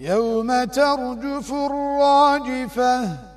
يوم ترجف الراجفة.